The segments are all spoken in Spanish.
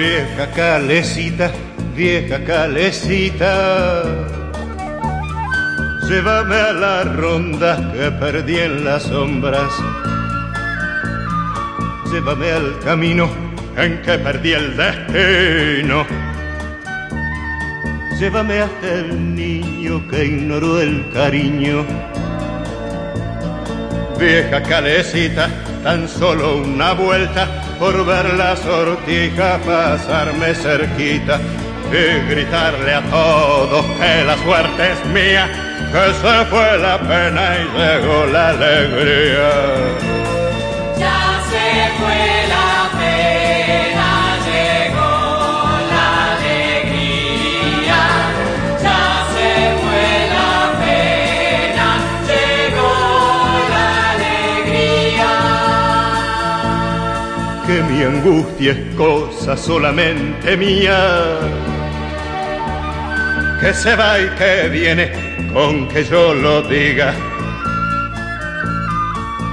Vieja calecita, vieja calecita, llévame a la ronda que perdí en las sombras. Llévame al camino en que perdí el destino. Llévame hasta el niño que ignoró el cariño. Vieja calecita, tan solo una vuelta por ver la sortija pasarme cerquita y gritarle a todos que la suerte es mía, que se fue la pena y llegó la alegría. Que mi angustia es cosa solamente mía. Que se va y que viene con que yo lo diga.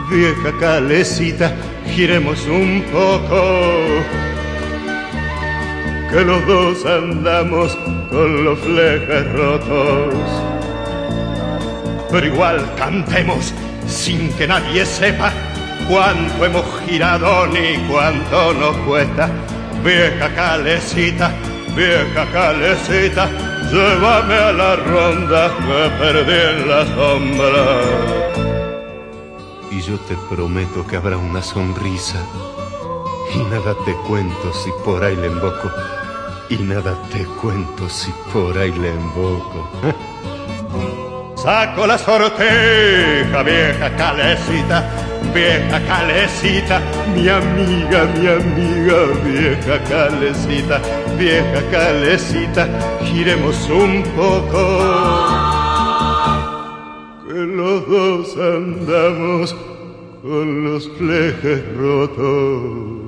Vieja calecita, giremos un poco. Que los dos andamos con los flejes rotos. Pero igual cantemos sin que nadie sepa cuánto hemos girado ni cuánto nos cuesta. Vieja calecita, vieja calecita, llévame a la ronda que perdí en la sombra. Y yo te prometo que habrá una sonrisa. Y nada te cuento si por ahí le invoco. Y nada te cuento si por ahí le invoco. Saco la sorteja, vieja calecita, vieja calecita, mi amiga, mi amiga, vieja calecita, vieja calecita, giremos un poco. Que los dos andamos con los flejes rotos.